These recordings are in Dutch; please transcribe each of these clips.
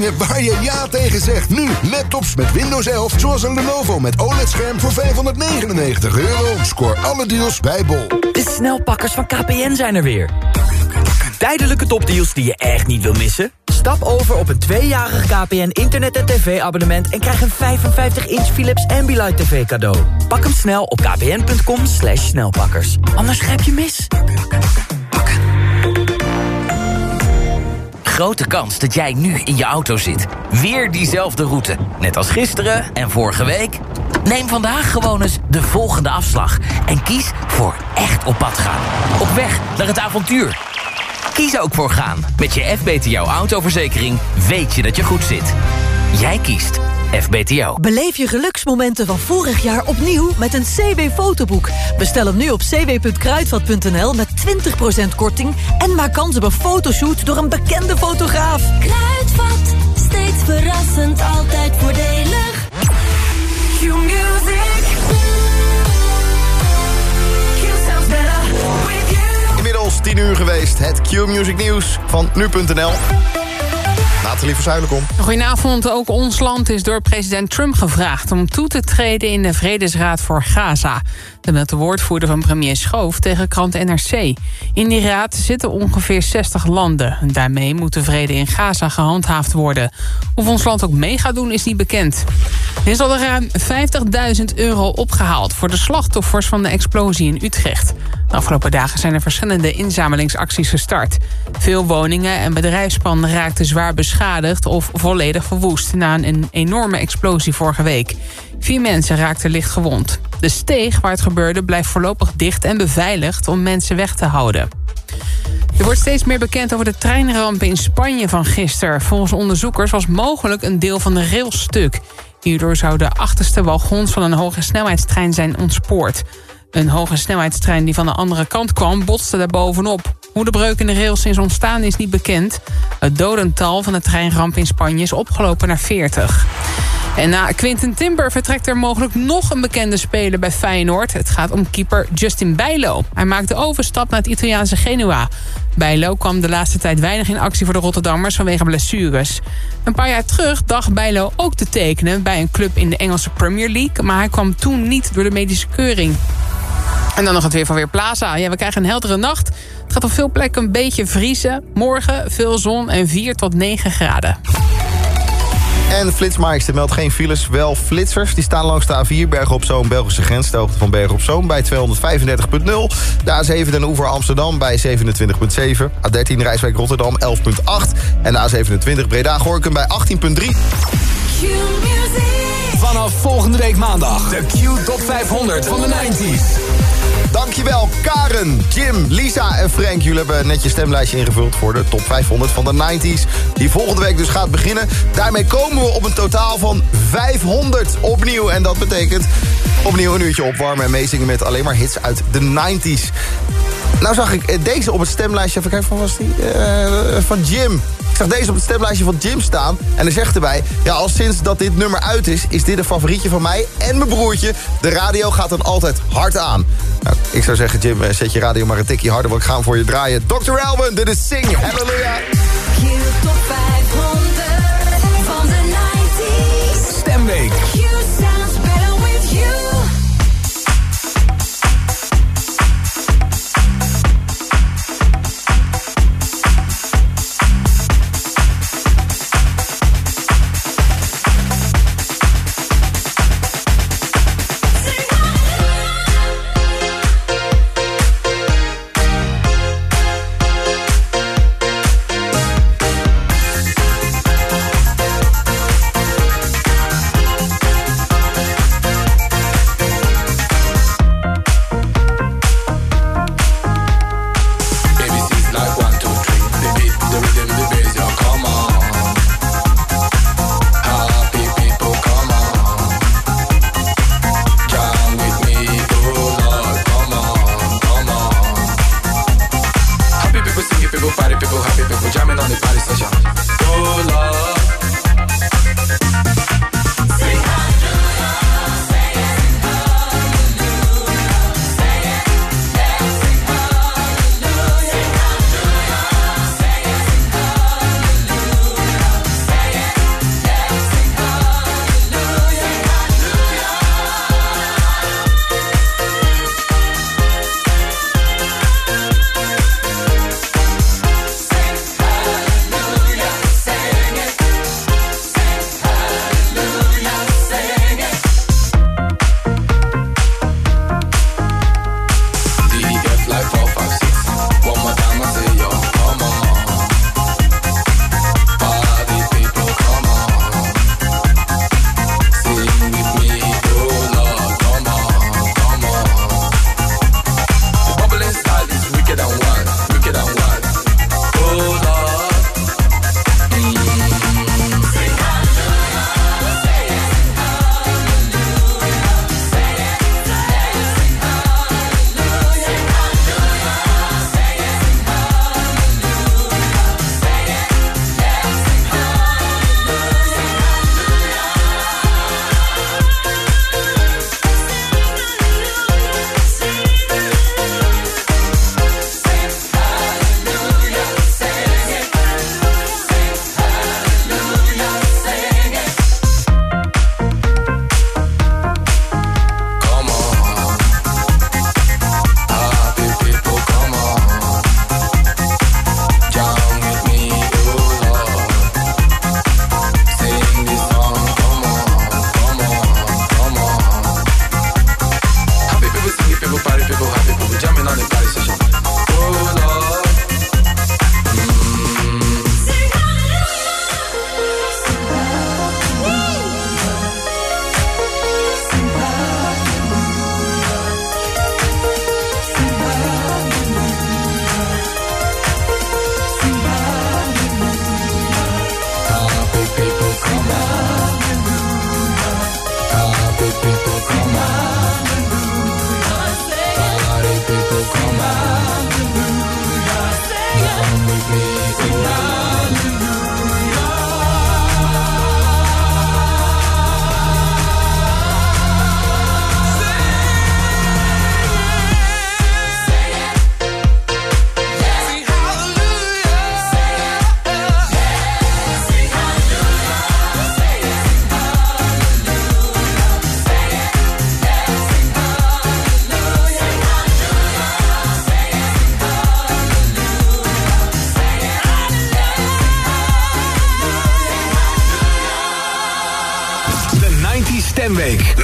waar je ja tegen zegt. Nu, laptops met Windows 11, zoals een Lenovo met OLED-scherm voor 599 euro. Scoor alle deals bij Bol. De snelpakkers van KPN zijn er weer. Tijdelijke topdeals die je echt niet wil missen? Stap over op een tweejarig KPN internet- en tv-abonnement... en krijg een 55-inch Philips Ambilight TV cadeau. Pak hem snel op kpn.com snelpakkers. Anders grijp je mis. Grote kans dat jij nu in je auto zit. Weer diezelfde route. Net als gisteren en vorige week. Neem vandaag gewoon eens de volgende afslag. En kies voor echt op pad gaan. Op weg naar het avontuur. Kies ook voor gaan. Met je FBTO autoverzekering weet je dat je goed zit. Jij kiest FBTO. Beleef je geluksmomenten van vorig jaar opnieuw met een CW-fotoboek. Bestel hem nu op cw.kruidvat.nl met 20% korting... en maak kans op een fotoshoot door een bekende fotograaf. Kruidvat, steeds verrassend, altijd voordelig. Q-music. Q sounds better with you. Inmiddels 10 uur geweest. Het Q-music nieuws van nu.nl. Nathalie Verzuilenkom. Goedenavond. Ook ons land is door president Trump gevraagd... om toe te treden in de Vredesraad voor Gaza. Dat meldt de woordvoerder van premier Schoof tegen krant NRC. In die raad zitten ongeveer 60 landen. Daarmee moet de vrede in Gaza gehandhaafd worden. Of ons land ook mee gaat doen is niet bekend. Er is al ruim 50.000 euro opgehaald... voor de slachtoffers van de explosie in Utrecht. Afgelopen dagen zijn er verschillende inzamelingsacties gestart. Veel woningen en bedrijfspanden raakten zwaar beschadigd... of volledig verwoest na een enorme explosie vorige week. Vier mensen raakten licht gewond. De steeg waar het gebeurde blijft voorlopig dicht en beveiligd... om mensen weg te houden. Er wordt steeds meer bekend over de treinramp in Spanje van gisteren. Volgens onderzoekers was mogelijk een deel van de rails stuk. Hierdoor zouden de achterste wagons van een hoge snelheidstrein zijn ontspoord. Een hoge snelheidstrein die van de andere kant kwam botste daar bovenop. Hoe de breuk in de rails is ontstaan is niet bekend. Het dodental van de treinramp in Spanje is opgelopen naar 40. En na Quinten Timber vertrekt er mogelijk nog een bekende speler bij Feyenoord. Het gaat om keeper Justin Bijlo. Hij maakt de overstap naar het Italiaanse Genua. Bijlo kwam de laatste tijd weinig in actie voor de Rotterdammers vanwege blessures. Een paar jaar terug dacht Bijlo ook te tekenen bij een club in de Engelse Premier League... maar hij kwam toen niet door de medische keuring. En dan nog het weer van Weerplaza. Ja, we krijgen een heldere nacht. Het gaat op veel plekken een beetje vriezen. Morgen veel zon en 4 tot 9 graden. En Flitsmeister meldt geen files, wel flitsers. Die staan langs de A4 Bergen op Zoom, Belgische grens. De hoogte van Bergen op Zoom bij 235.0 De A7 Den Oever Amsterdam bij 27.7. A13 Rijswijk Rotterdam 11.8. En de A27 Breda Gorkum bij 18.3. Q-music. Vanaf volgende week maandag. De Q Top 500 van de 90s. Dankjewel Karen, Jim, Lisa en Frank. Jullie hebben net je stemlijstje ingevuld voor de top 500 van de 90s. Die volgende week dus gaat beginnen. Daarmee komen we op een totaal van 500 opnieuw. En dat betekent opnieuw een uurtje opwarmen en meezingen met alleen maar hits uit de 90s. Nou zag ik eh, deze op het stemlijstje, even kijken van was die? Uh, van Jim. Ik zag deze op het stemlijstje van Jim staan. En hij zegt erbij, ja al sinds dat dit nummer uit is... is dit een favorietje van mij en mijn broertje. De radio gaat dan altijd hard aan. Nou, ik zou zeggen, Jim, eh, zet je radio maar een tikje harder... want ik ga hem voor je draaien. Dr. Alban, dit is Sing. 500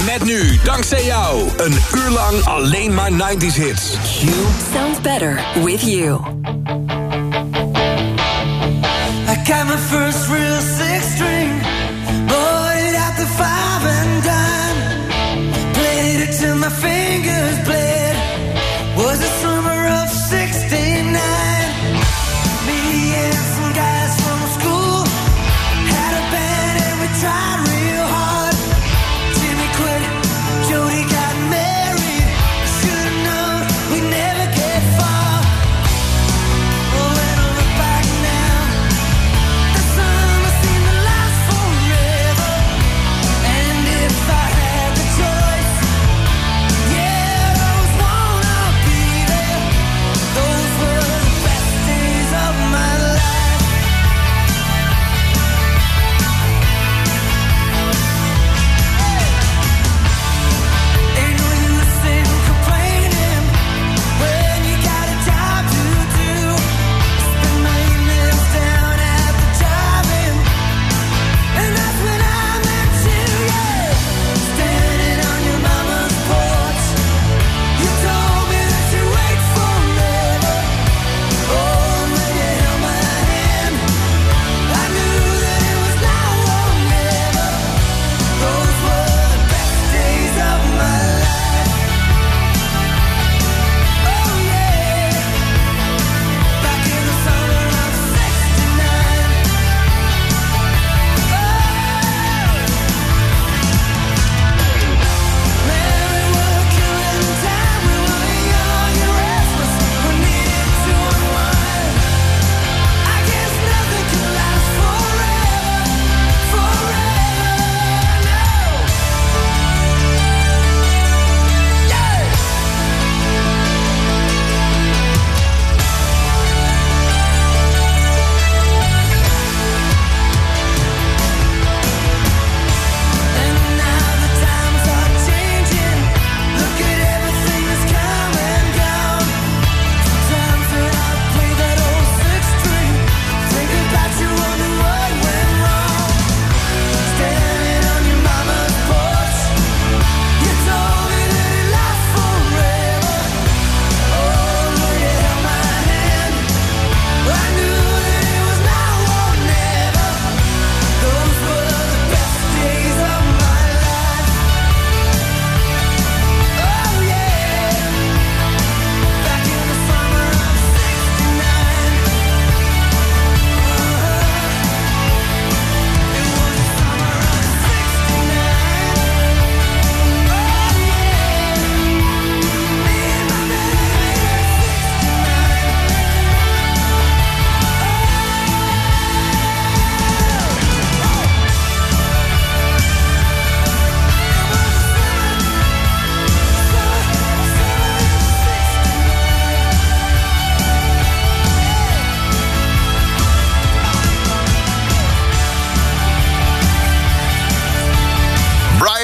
Met nu, dankzij jou, een uur lang alleen maar 90s hits. Sounds better with you.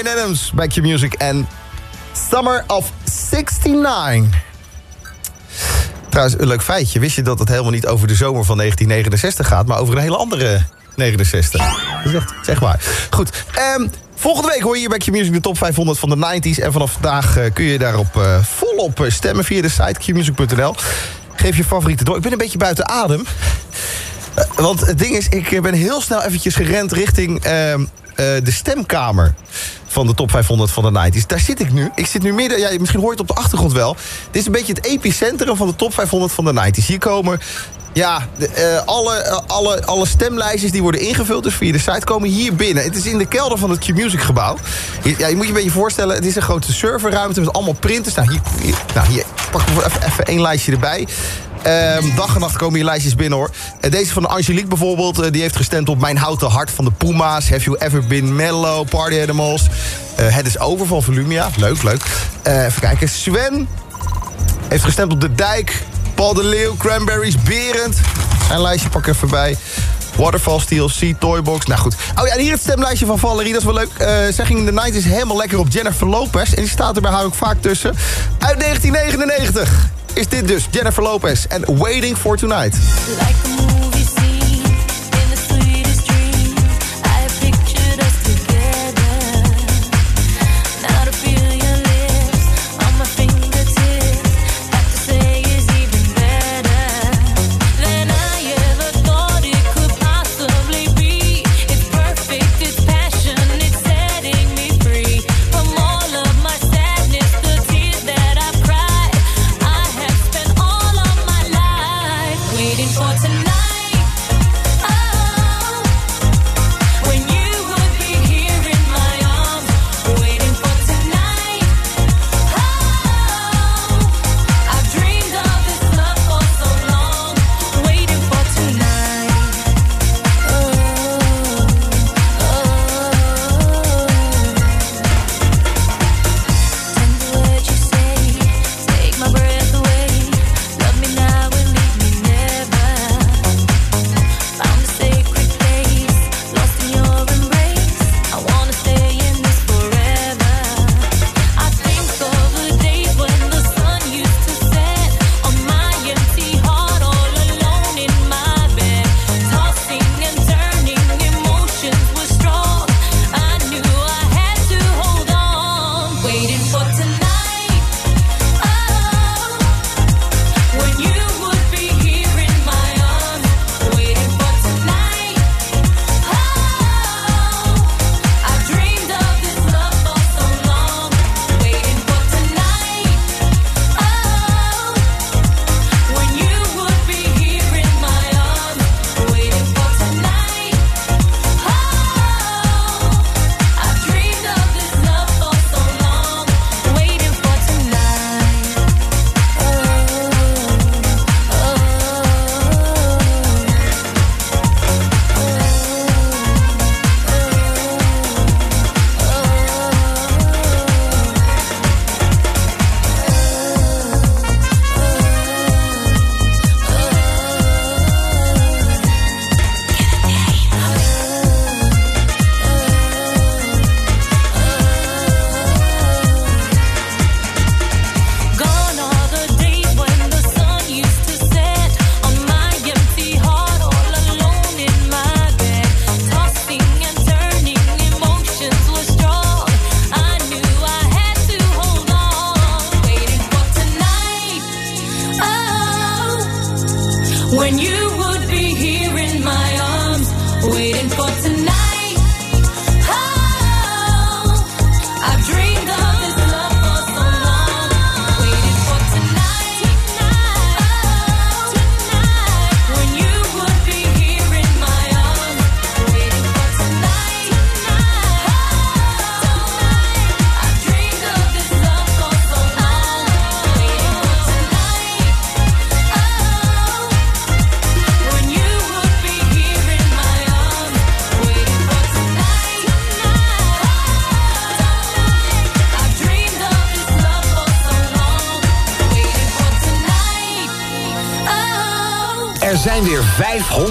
Brian Adams, Back Your Music en Summer of 69. Trouwens, een leuk feitje. Wist je dat het helemaal niet over de zomer van 1969 gaat... maar over een hele andere 69? Dat is echt, zeg maar. Goed, ehm, volgende week hoor je hier Back Your Music de top 500 van de 90s... en vanaf vandaag eh, kun je daarop eh, volop eh, stemmen via de site qmusic.nl. Geef je favorieten door. Ik ben een beetje buiten adem. Want het ding is, ik ben heel snel eventjes gerend richting ehm, eh, de stemkamer van de top 500 van de 90s. Daar zit ik nu. Ik zit nu midden, ja, misschien hoor je het op de achtergrond wel. Dit is een beetje het epicentrum van de top 500 van de 90s. Hier komen ja, eh, alle, eh, alle, alle stemlijstjes die worden ingevuld, dus via de site, komen hier binnen. Het is in de kelder van het Q-Music gebouw. Hier- ja, je moet je een beetje voorstellen, het is een grote serverruimte met allemaal printers. Nou, hier, hier, nou, hier pak ik even, even één lijstje erbij. Ehm, dag en nacht komen hier lijstjes binnen hoor. En deze van Angelique bijvoorbeeld, eh, die heeft gestemd op Mijn Houten Hart van de Puma's. Have You Ever Been Mellow, Party Animals. Eh, het is over van Volumia, leuk, leuk. Even kijken, Sven heeft gestemd op De Dijk. Paul de Leeuw, Cranberries, Berend. Zijn lijstje pak even bij. Waterfall Steel, Sea Toybox. Nou goed. Oh ja, en hier het stemlijstje van Valerie. Dat is wel leuk. Eh zij ging in de 90s helemaal lekker op Jennifer Lopez. En die staat er bij haar ook vaak tussen. Uit 1999 is dit dus Jennifer Lopez. En Waiting for Tonight. Like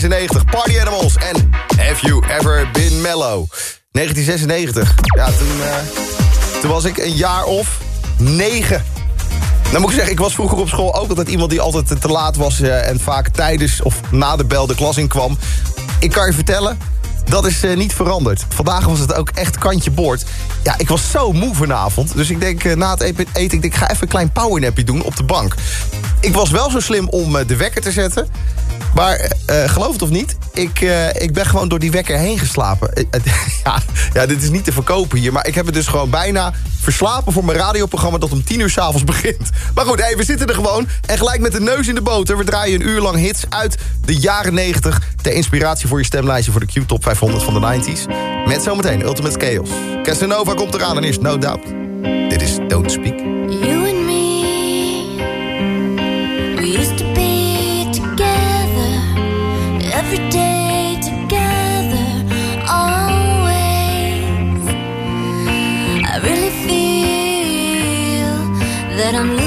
1996, Party Animals en Have You Ever Been Mellow? 1996, ja, toen, eh, toen was ik een jaar of negen. Nou moet ik zeggen, ik was vroeger op school ook altijd iemand die altijd te laat was... eh, en vaak tijdens of na de bel de klas in kwam. Ik kan je vertellen, dat is eh, niet veranderd. Vandaag was het ook echt kantje boord. Ja, ik was zo moe vanavond. Dus ik denk na het eten, ik, denk, ga even een klein powernapje doen op de bank. Ik was wel zo slim om de wekker te zetten. Maar eh, geloof het of niet, ik, eh, ik ben gewoon door die wekker heen geslapen. Ja, ja, dit is niet te verkopen hier. Maar ik heb het dus gewoon bijna verslapen voor mijn radioprogramma... dat om 10 uur s'avonds begint. Maar goed, hey, we zitten er gewoon. En gelijk met de neus in de boter. We draaien een uur lang hits uit de jaren 90... ter inspiratie voor je stemlijstje voor de Q-top 500 van de 90s. Met zometeen Ultimate Chaos. Casanova komt eraan en eerst No Doubt. Dit is Don't Speak. That I'm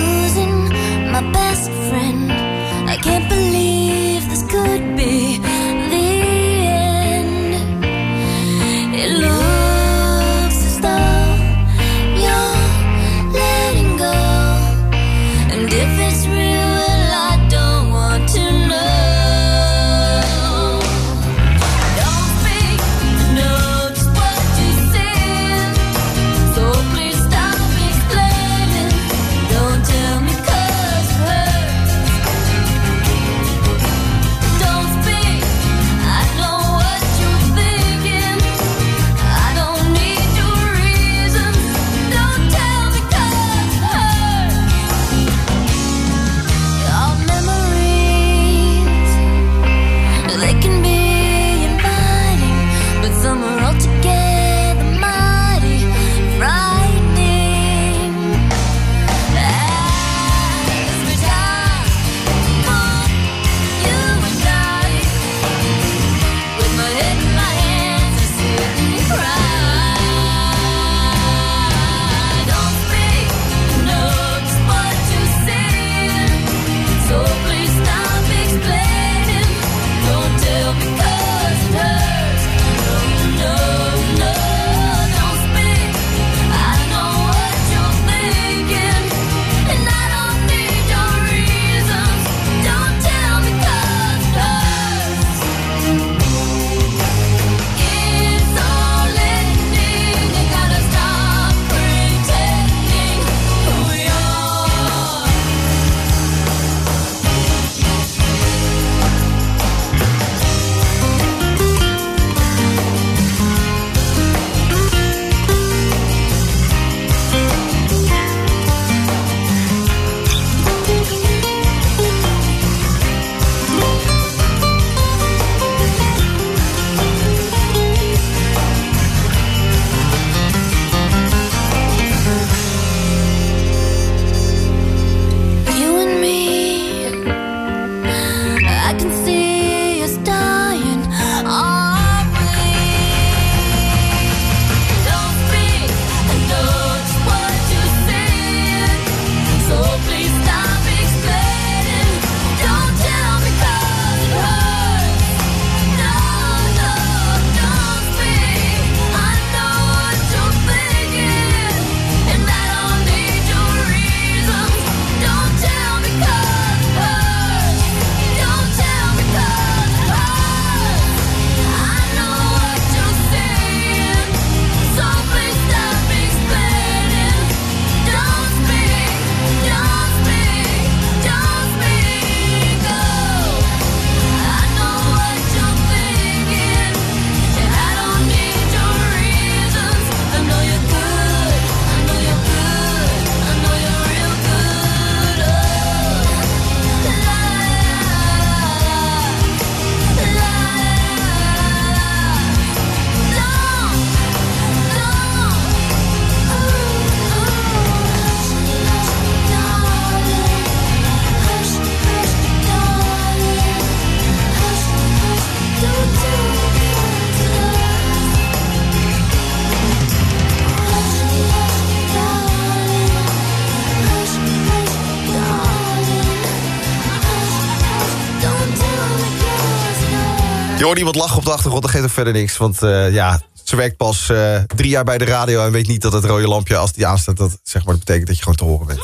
hoort iemand lachen op de achtergrond, dat geeft ook verder niks. Want eh, ja, ze werkt pas eh, drie jaar bij de radio... en weet niet dat het rode lampje, als die aanstaat... dat, zeg maar, dat betekent dat je gewoon te horen bent.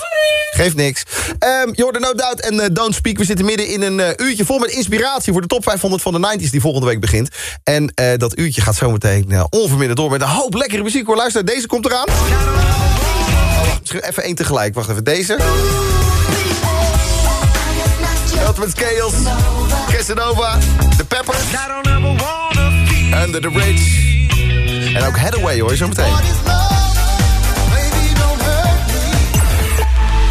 Geeft niks. Um, je hoorde No Doubt en eh, Don't Speak. We zitten midden in een uurtje vol met inspiratie... voor de top 500 van de 90s die volgende week begint. En dat uurtje gaat zometeen uh, onverminderd door... met een hoop lekkere muziek. Hoor, luister, deze komt eraan. Misschien even één tegelijk. Wacht even, deze. Ultimate Chaos. Casanova. The Peppers. Under the Bridge. En ook Hathaway hoor, zo meteen.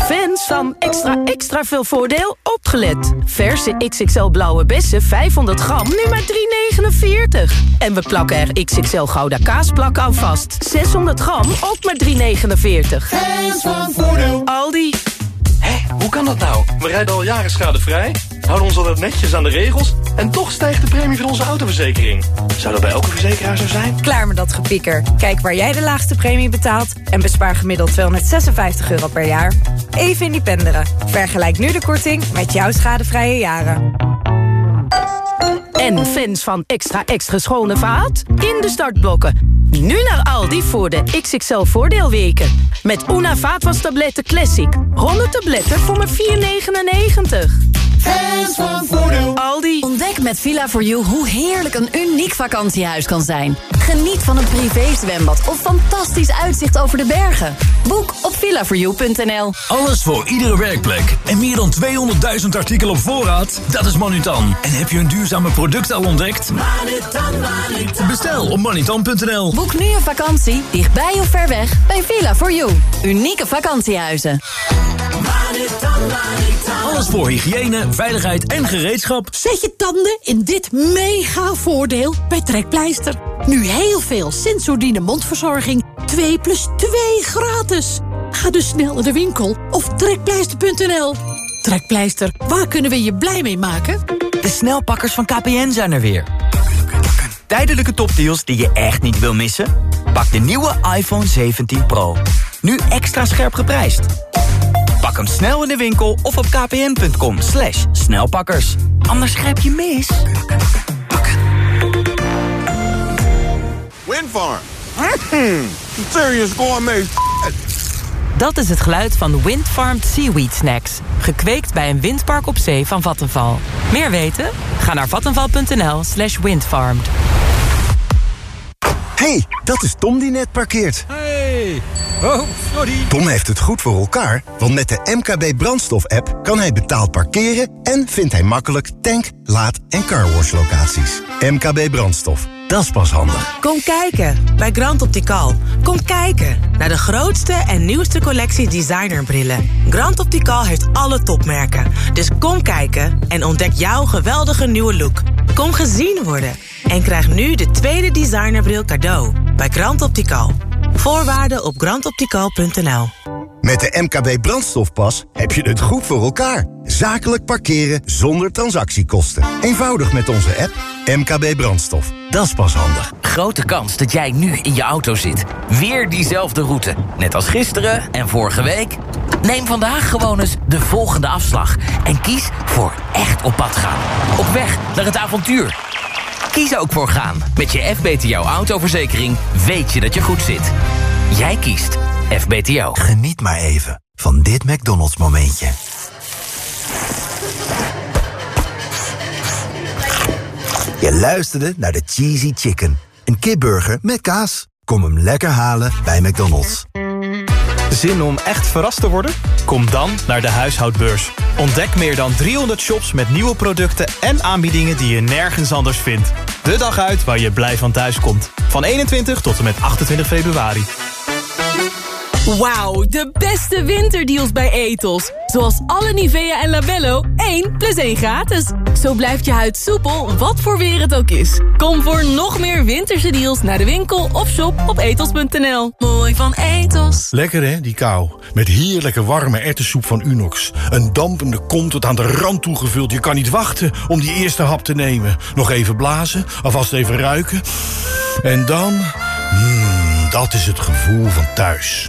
Fans van extra extra veel voordeel opgelet. Verse XXL blauwe bessen 500 gram, nu maar 3,49. En we plakken er XXL gouda kaasplak aan vast. 600 gram, ook maar 3,49. Fans van voordeel. Aldi. Hé, hoe kan dat nou? We rijden al jaren schadevrij, houden ons altijd netjes aan de regels... en toch stijgt de premie van onze autoverzekering. Zou dat bij elke verzekeraar zo zijn? Klaar met dat gepieker. Kijk waar jij de laagste premie betaalt... en bespaar gemiddeld 256 euro per jaar. Even independeren. Vergelijk nu de korting met jouw schadevrije jaren. En fans van extra extra schone vaat? In de startblokken. Nu naar Aldi voor de XXL voordeelweken. Met Una vaatwastabletten Classic. 100 tabletten voor maar 4,99. Fans van voordeel. Aldi. Ontdek met Villa4You hoe heerlijk een uniek vakantiehuis kan zijn. Geniet van een privézwembad of fantastisch uitzicht over de bergen. Boek op villa4you.nl. Alles voor iedere werkplek. En meer dan 200.000 artikelen op voorraad? Dat is Manutan. En heb je een duurzame product al ontdekt? Manutan, Manutan. Bestel op manutan.nl. Boek nu een vakantie, dichtbij of ver weg, bij Villa4You. Unieke vakantiehuizen. Manutan. Alles voor hygiëne, veiligheid en gereedschap. Zet je tanden in dit mega voordeel bij Trekpleister. Nu heel veel Sensodyne mondverzorging. 2 plus 2 gratis. Ga dus snel naar de winkel of trekpleister.nl. Trekpleister, waar kunnen we je blij mee maken? De snelpakkers van KPN zijn er weer. Tijdelijke topdeals die je echt niet wil missen? Pak de nieuwe iPhone 17 Pro. Nu extra scherp geprijsd. Pak hem snel in de winkel of op kpn.com slash snelpakkers. Anders grijp je mis. Windfarm. Mm, serious gourmet Dat is het geluid van Windfarmed Seaweed Snacks. Gekweekt bij een windpark op zee van Vattenval. Meer weten? Ga naar vattenval.nl slash windfarmed. hey, dat is Tom die net parkeert. Oh, sorry. Tom heeft het goed voor elkaar, want met de MKB Brandstof-app... kan hij betaald parkeren en vindt hij makkelijk tank, laad- en carwash-locaties. MKB Brandstof, dat is pas handig. Kom kijken bij Grand Optical. Kom kijken naar de grootste en nieuwste collectie designerbrillen. Grand Optical heeft alle topmerken. Dus kom kijken en ontdek jouw geweldige nieuwe look. Kom gezien worden en krijg nu de tweede designerbril cadeau bij Grand Optical. Voorwaarden op grandoptical.nl Met de MKB Brandstofpas heb je het goed voor elkaar. Zakelijk parkeren zonder transactiekosten. Eenvoudig met onze app MKB Brandstof. Dat is pas handig. Grote kans dat jij nu in je auto zit. Weer diezelfde route. Net als gisteren en vorige week. Neem vandaag gewoon eens de volgende afslag. En kies voor echt op pad gaan. Op weg naar het avontuur. Kies ook voor gaan. Met je FBTO autoverzekering weet je dat je goed zit. Jij kiest FBTO. Geniet maar even van dit McDonald's momentje. Je luisterde naar de Cheesy Chicken. Een kipburger met kaas. Kom hem lekker halen bij McDonald's. Zin om echt verrast te worden? Kom dan naar de huishoudbeurs. Ontdek meer dan 300 shops met nieuwe producten en aanbiedingen die je nergens anders vindt. De dag uit waar je blij van thuis komt. Van 21 tot en met 28 februari. Wauw, de beste winterdeals bij Etos. Zoals alle Nivea en Labello 1 plus 1 gratis. Zo blijft je huid soepel, wat voor weer het ook is. Kom voor nog meer winterse deals naar de winkel of shop op etos.nl. Mooi van Etos. Lekker hè, die kou. Met heerlijke warme ertessoep van Unox. Een dampende kom tot aan de rand toegevuld. Je kan niet wachten om die eerste hap te nemen. Nog even blazen, alvast even ruiken. En dan... Mmm, dat is het gevoel van thuis.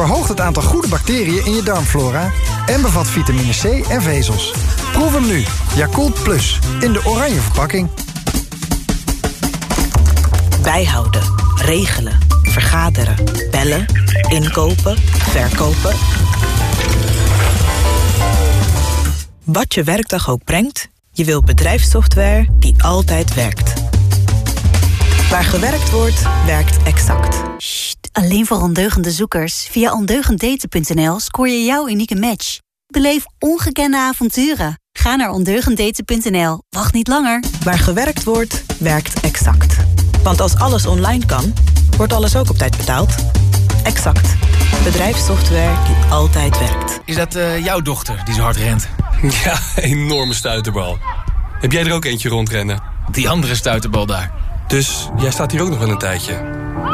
Verhoogt het aantal goede bacteriën in je darmflora... en bevat vitamine C en vezels. Proef hem nu. Yakult Plus. In de oranje verpakking. Bijhouden, regelen, vergaderen, bellen, inkopen, verkopen. Wat je werkdag ook brengt, je wilt bedrijfssoftware die altijd werkt. Waar gewerkt wordt, werkt exact. Alleen voor ondeugende zoekers. Via ondeugenddaten.nl scoor je jouw unieke match. Beleef ongekende avonturen. Ga naar ondeugenddaten.nl. Wacht niet langer. Waar gewerkt wordt, werkt exact. Want als alles online kan, wordt alles ook op tijd betaald. Exact. Bedrijfssoftware die altijd werkt. Is dat eh, jouw dochter die zo hard rent? Ja, enorme stuiterbal. Heb jij er ook eentje rondrennen? Die andere stuiterbal daar. Dus jij staat hier ook nog wel een tijdje.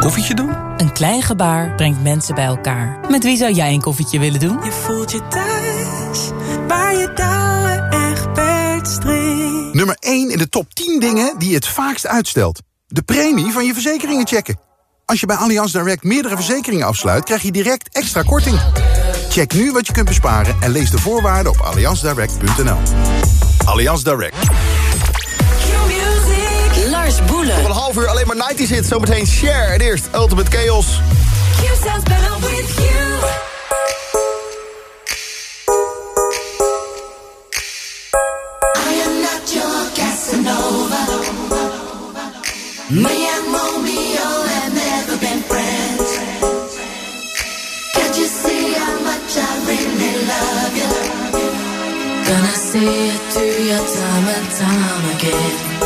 Koffietje doen? Een klein gebaar brengt mensen bij elkaar. Met wie zou jij een koffietje willen doen? Je voelt je thuis, waar je touwen echt bedstreekt. Nummer 1 in de top 10 dingen die je het vaakst uitstelt. De premie van je verzekeringen checken. Als je bij Allianz Direct meerdere verzekeringen afsluit... krijg je direct extra korting. Check nu wat je kunt besparen en lees de voorwaarden op allianzdirect.nl. Allianz Direct. Lars Boelen. Nog een half uur alleen maar 90s hit. Zometeen Share. En eerst Ultimate Chaos. You sounds better with you. I am not your Casanova. Me and Romeo have never been friends. Can't you see how much I really love you? Gonna see it through your time and time again.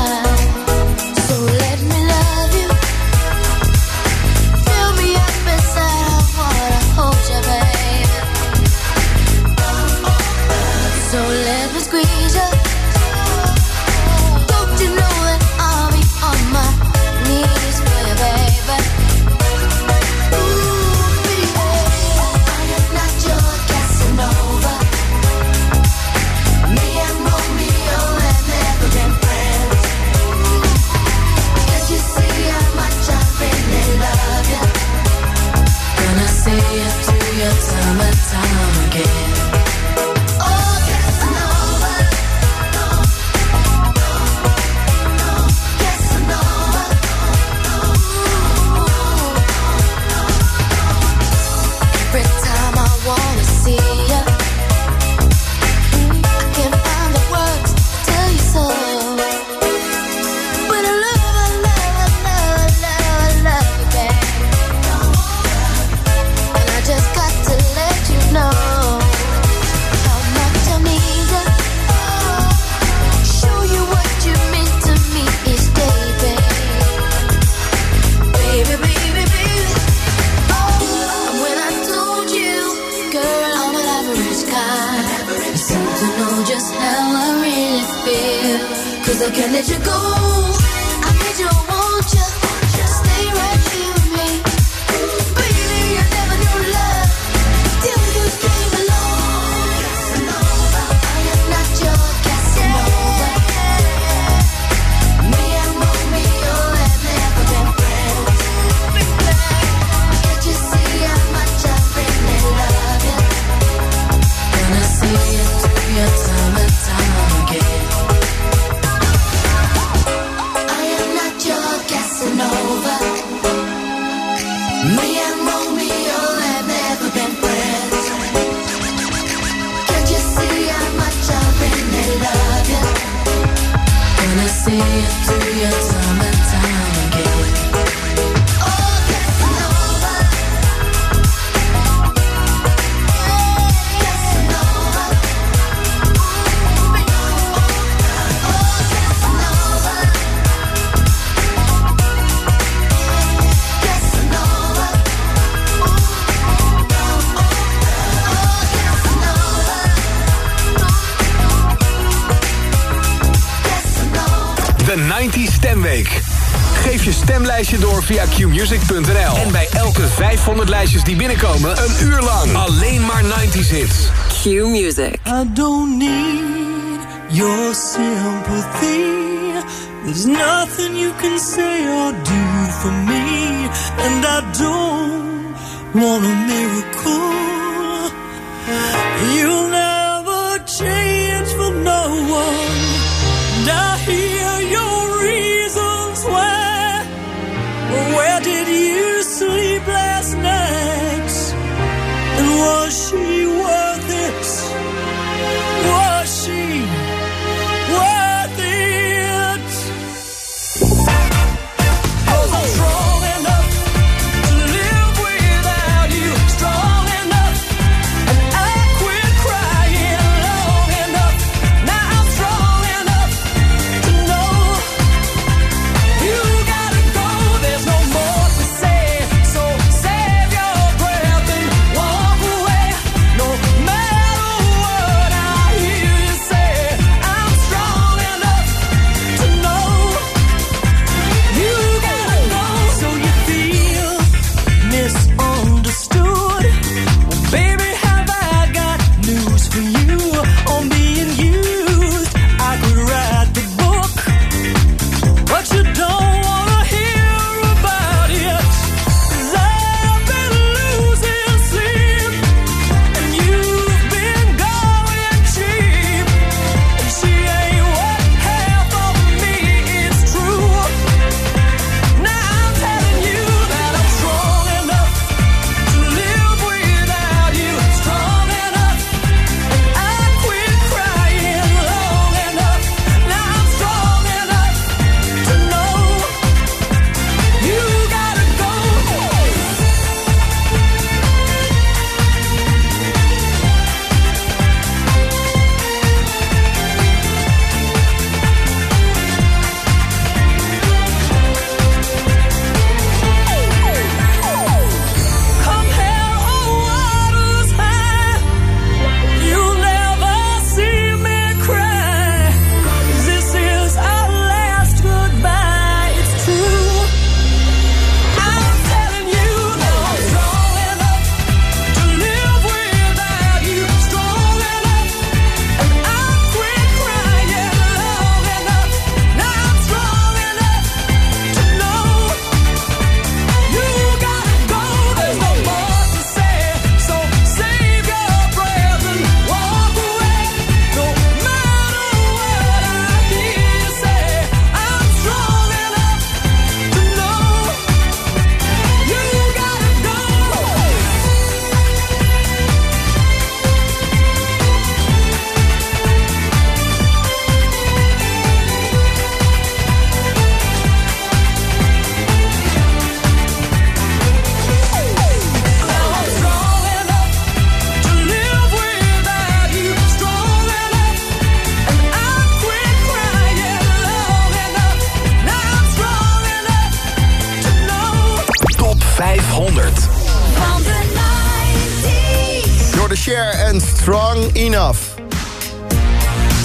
I don't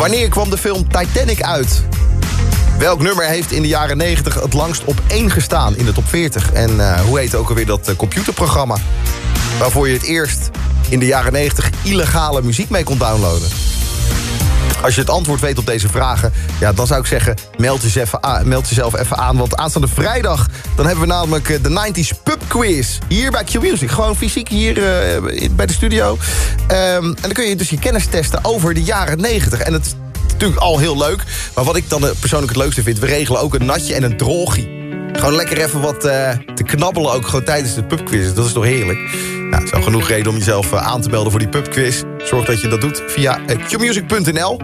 Wanneer kwam de film Titanic uit? Welk nummer heeft in de jaren 90 het langst op één gestaan in de top 40? En eh, hoe heet ook alweer dat eh, computerprogramma? Waarvoor je het eerst in de jaren 90 illegale muziek mee kon downloaden. Als je het antwoord weet op deze vragen, ja, dan zou ik zeggen, meld, jezelf even aan, meld even aan. Want aanstaande vrijdag, dan hebben we namelijk eh, de 90s Pub Quiz. Hier bij Q-Music, gewoon fysiek hier eh, bij de studio. Ehm, en dan kun je dus je kennis testen over de jaren 90. En het is natuurlijk al heel leuk. Maar wat ik dan eh, persoonlijk het leukste vind, we regelen ook een natje en een drogie. Gewoon lekker even wat te knabbelen, ook gewoon tijdens de pubquiz. Dat is toch heerlijk? Nou, al genoeg reden om jezelf eh, aan te melden voor die pubquiz. Zorg dat je dat doet via eh, qmusic.nl.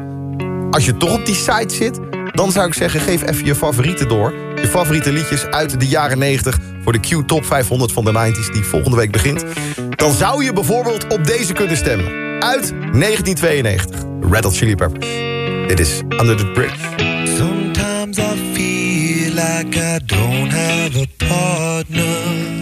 Als je toch op die site zit, dan zou ik zeggen... geef even je favorieten door. Je favoriete liedjes uit de jaren 90... voor de Q Top 500 van de 90s die volgende week begint. Dan zou je bijvoorbeeld op deze kunnen stemmen. Uit 1992. Red Hot Chili Peppers. Dit is Under the Bridge. Sometimes I feel like I don't have a partner.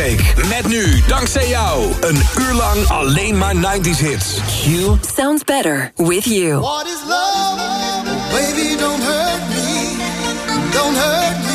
Met nu, dankzij jou, een uur lang alleen maar 90s hits. You sounds better with you. What is love? Baby, don't hurt me. Don't hurt me.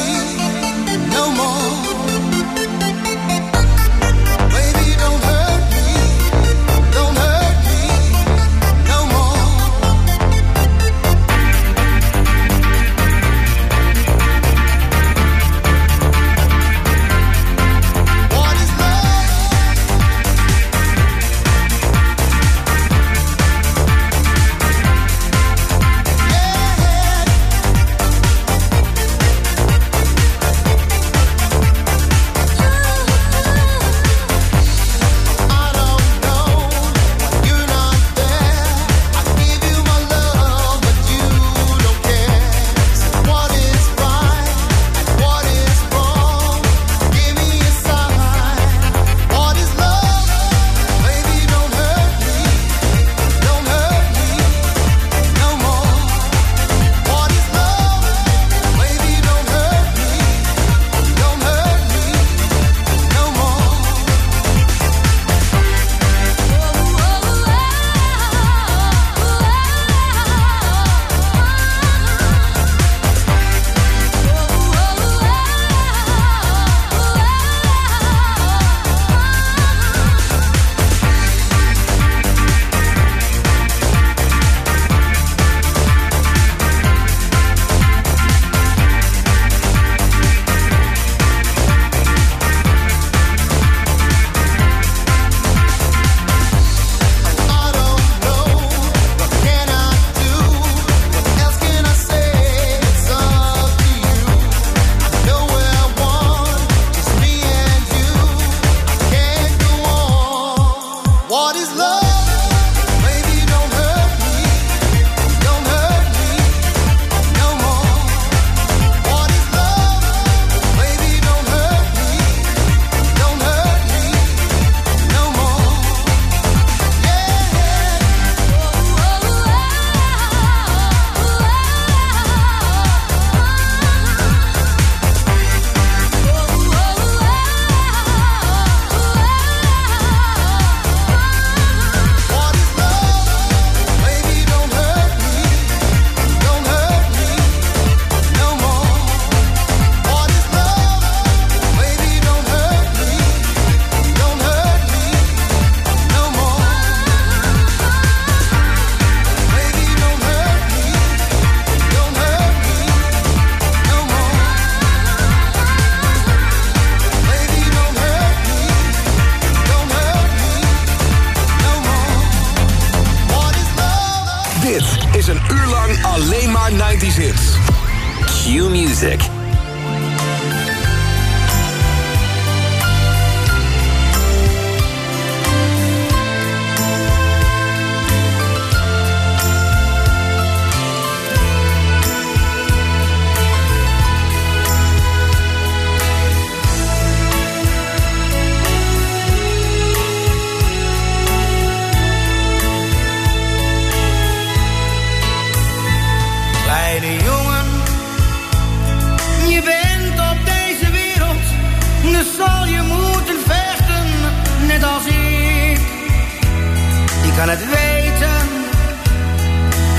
het weten.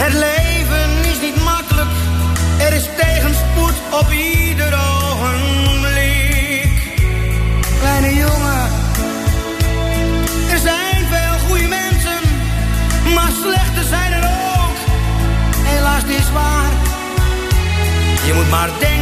Het leven is niet makkelijk, er is tegenspoed op ieder ogenblik. Kleine jongen, er zijn veel goede mensen, maar slechte zijn er ook. Helaas, dit is waar. Je moet maar denken.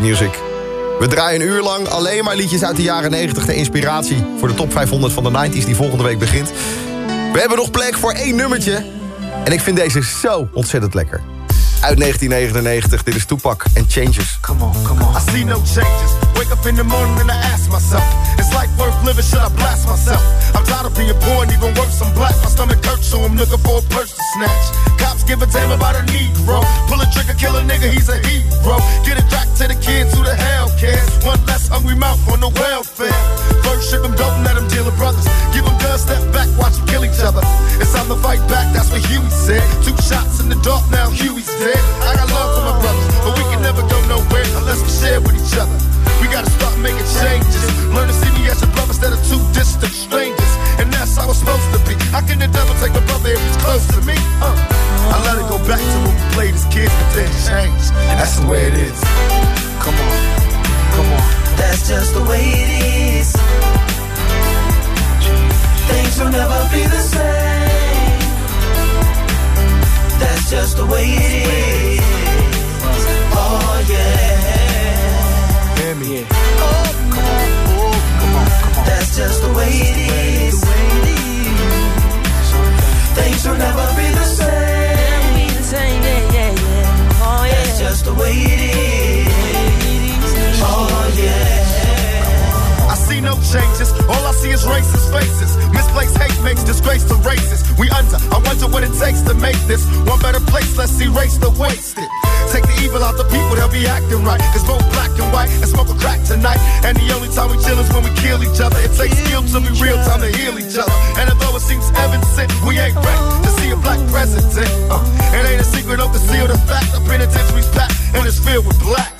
Music. We draaien een uur lang alleen maar liedjes uit de jaren 90... de inspiratie voor de top 500 van de 90s die volgende week begint. We hebben nog plek voor één nummertje. En ik vind deze zo ontzettend lekker. Uit 1999, dit is Toepak en Changes. Come on, come on. I see no changes. Wake up in the morning and I ask myself, is life worth living? Should I blast myself? I'm tired of being poor and even worse, I'm black. My stomach hurts, so I'm looking for a purse to snatch. Cops give a damn about a Negro. Pull a trigger, kill a nigga, he's a hero. Get it back to the kids who the hell cares. One less hungry mouth on the welfare. First ship them, don't let them deal with brothers. Give them guns, step back, watch them kill each other. It's time to fight back, that's what Huey said. Two shots in the dark, now Huey's dead. I got love for my brothers, but we can never go nowhere unless we share with each other. Changes. Learn to see me as a brother instead of two distant strangers. And that's how it's supposed to be. How can the devil take a brother if he's close to me? Uh. I let it go back to when we played as kids, but then changed. That's the way it is. Come on, come on. That's just the way it is. Things will never be the same. That's just the way it is. Oh yeah. Hear me. Just the way it is. Things will never be the same. Be the same, yeah, yeah, yeah. Oh yeah. That's just the way it is. Oh yeah. I see no changes. All I see is racist faces. Misplaced hate makes disgrace to races. We under. I wonder what it takes to make this one better place. Let's erase the wasted. Take the evil out the people, they'll be acting right. It's both black and white and smoke a crack tonight. And the only time we chill is when we kill each other. It takes skill to be real time to heal each other. And although it seems evident, we ain't ready to see a black president. Uh, it ain't a secret, don't conceal the fact. The penitentiary's packed and it's filled with blacks.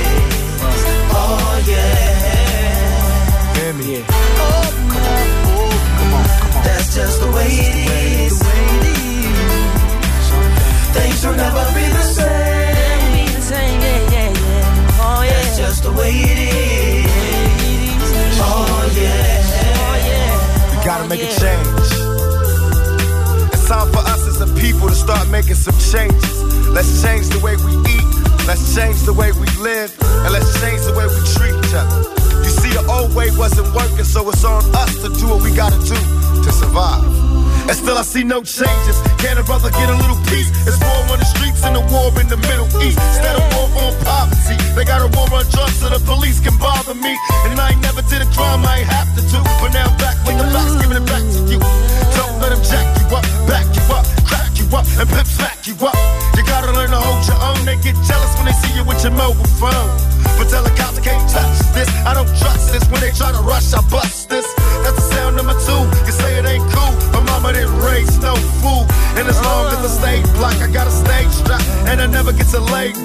No changes.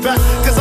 Back. Cause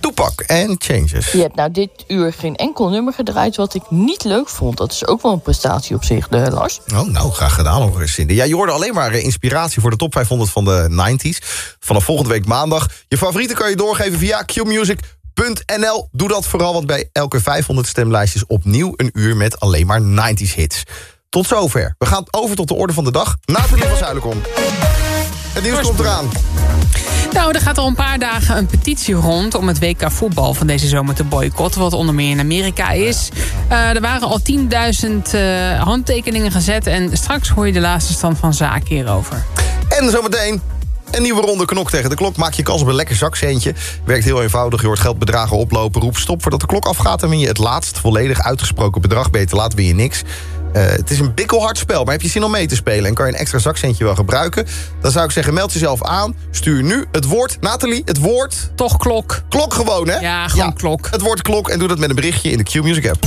Toepak en Changes. Je hebt nou dit uur geen enkel nummer gedraaid wat ik niet leuk vond. Dat is ook wel een prestatie op zich, de Lars. Oh, nou, graag gedaan hoor, Cindy. Ja, je hoorde alleen maar eh, inspiratie voor de top 500 van de 90s. Vanaf volgende week maandag. Je favorieten kan je doorgeven via qmusic.nl. Doe dat vooral, want bij elke 500 stemlijstjes opnieuw een uur met alleen maar 90s hits. Tot zover. We gaan over tot de orde van de dag. Nathalie van Zuilenkom. Het nieuws komt eraan. Nou, er gaat al een paar dagen een petitie rond... om het WK voetbal van deze zomer te boycotten... wat onder meer in Amerika is. Eh, er waren al 10.000 eh, handtekeningen gezet... en straks hoor je de laatste stand van zaken hierover. En zometeen Een nieuwe ronde knok tegen de klok. Maak je kans op een lekker zakcentje. Werkt heel eenvoudig. Je hoort geldbedragen oplopen. Roep stop voordat de klok afgaat. En win je het laatst volledig uitgesproken bedrag. Te laat, win je niks. Eh, het is een bikkelhard spel, maar heb je zin om mee te spelen... en kan je een extra zakcentje wel gebruiken... dan zou ik zeggen, meld jezelf aan. Stuur nu het woord, Nathalie, het woord... Toch klok. Klok gewoon, hè? Ja, gewoon klok. Het woord klok en doe dat met een berichtje in de Q-Music app.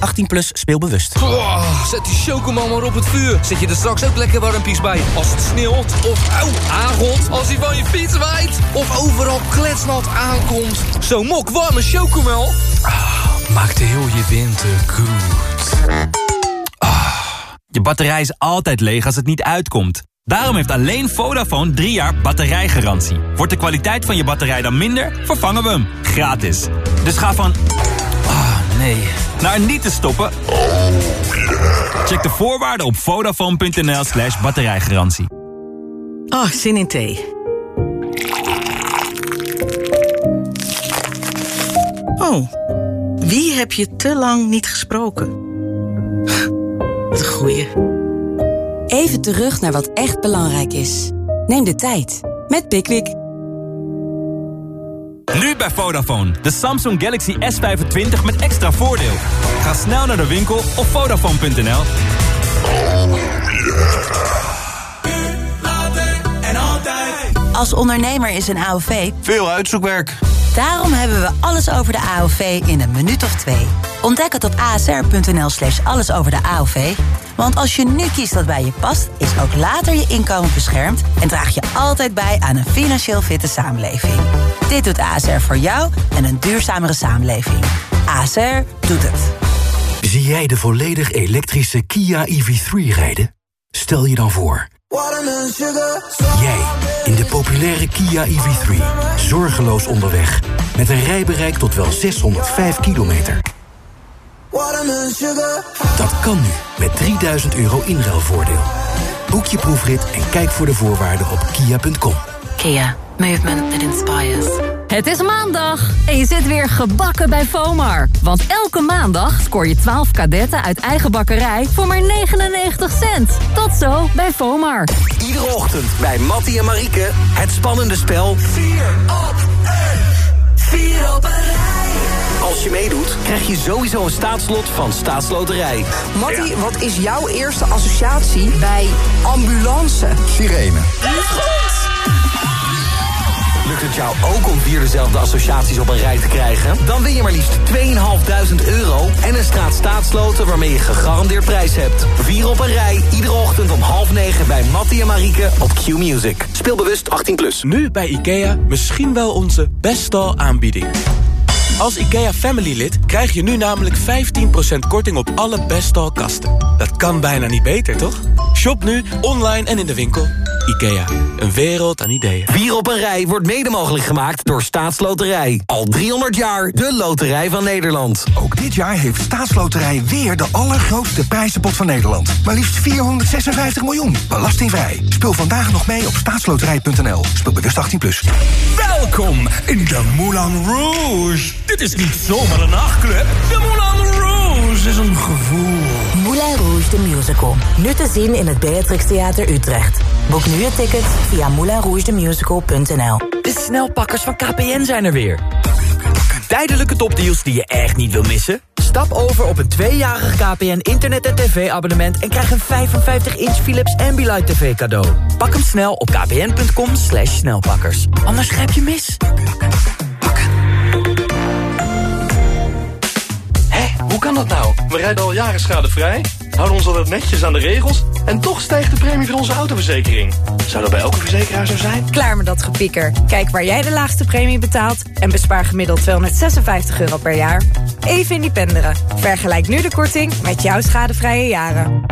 18 plus speelbewust. Oh, zet die chocomel maar op het vuur. Zet je er straks ook lekker warmpies bij. Als het sneeuwt of auw, aangot. Als hij van je fiets waait. Of overal kletsnat aankomt. Zo'n mok warme chocomel. Ah, maakt heel je winter goed. Je batterij is altijd leeg als het niet uitkomt. Daarom heeft alleen Vodafone 3 jaar batterijgarantie. Wordt de kwaliteit van je batterij dan minder, vervangen we hem. Gratis. Dus ga van... Ah, nee. Naar niet te stoppen. Check de voorwaarden op vodafone.nl slash batterijgarantie. Oh, zin in thee. Oh, wie heb je te lang niet gesproken? Wat een goeie. Even terug naar wat echt belangrijk is. Neem de tijd met Pickwick. Nu bij Vodafone. De Samsung Galaxy S25 met extra voordeel. Ga snel naar de winkel op Vodafone.nl. Als ondernemer is een AOV Veel uitzoekwerk. Daarom hebben we alles over de AOV in een minuut of twee. Ontdek het op asr.nl slash alles over de AOV. Want als je nu kiest wat bij je past, is ook later je inkomen beschermd... en draag je altijd bij aan een financieel fitte samenleving. Dit doet ASR voor jou en een duurzamere samenleving. ASR doet het. Zie jij de volledig elektrische Kia EV3 rijden? Stel je dan voor. Jij in de populaire Kia EV3. Zorgeloos onderweg. Met een rijbereik tot wel 605 kilometer. Dat kan nu met 3000 euro inruilvoordeel. Boek je proefrit en kijk voor de voorwaarden op kia.com. Kia. Movement that inspires. Het is maandag en je zit weer gebakken bij FOMAR. Want elke maandag scoor je 12 kadetten uit eigen bakkerij voor maar 99 cent. Tot zo bij FOMAR. Iedere ochtend bij Mattie en Marieke het spannende spel 4 op 1. 4 op een rij. Als je meedoet, krijg je sowieso een staatslot van Staatsloterij. Mattie, wat is jouw eerste associatie bij ambulance? Sirene. Lukt het jou ook om vier dezelfde associaties op een rij te krijgen? Dan win je maar liefst 2.500 euro en een straat staatsloten waarmee je gegarandeerd prijs hebt. Vier op een rij, iedere ochtend om half negen bij Mattie en Marieke op Q-Music. Speelbewust 18+. Plus. Nu bij IKEA misschien wel onze beste aanbieding. Als IKEA Family lid krijg je nu namelijk 15% korting op alle Bestal kasten. Dat kan bijna niet beter, toch? Shop nu, online en in de winkel. IKEA, een wereld aan ideeën. Vier op een rij wordt mede mogelijk gemaakt door Staatsloterij. Al 300 jaar de loterij van Nederland. Ook dit jaar heeft Staatsloterij weer de allergrootste prijzenpot van Nederland. Maar liefst 456 miljoen. Belastingvrij. Speel vandaag nog mee op staatsloterij.nl. Speel bewust 18+. Plus. Welkom in de Moulin Rouge. Dit is niet zomaar een nachtclub. De Moulin Rouge is een gevoel. Moulin Rouge the Musical. Nu te zien in het Beatrix Theater Utrecht. Boek nu je ticket via moulinrougethemusical.nl De snelpakkers van KPN zijn er weer. Tijdelijke topdeals die je echt niet wil missen? Stap over op een tweejarig KPN internet- en tv-abonnement... en krijg een 55-inch Philips Ambilight TV cadeau. Pak hem snel op kpn.com slash snelpakkers. Anders grijp je mis. Dat nou? We rijden al jaren schadevrij, houden ons altijd netjes aan de regels... en toch stijgt de premie van onze autoverzekering. Zou dat bij elke verzekeraar zo zijn? Klaar met dat gepieker. Kijk waar jij de laagste premie betaalt... en bespaar gemiddeld 256 euro per jaar. Even independeren. Vergelijk nu de korting met jouw schadevrije jaren.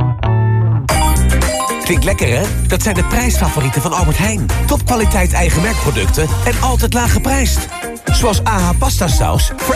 Klinkt lekker, hè? Dat zijn de prijsfavorieten van Albert Heijn. Topkwaliteit eigen merkproducten en altijd laag geprijsd. Zoals AH pasta saus voor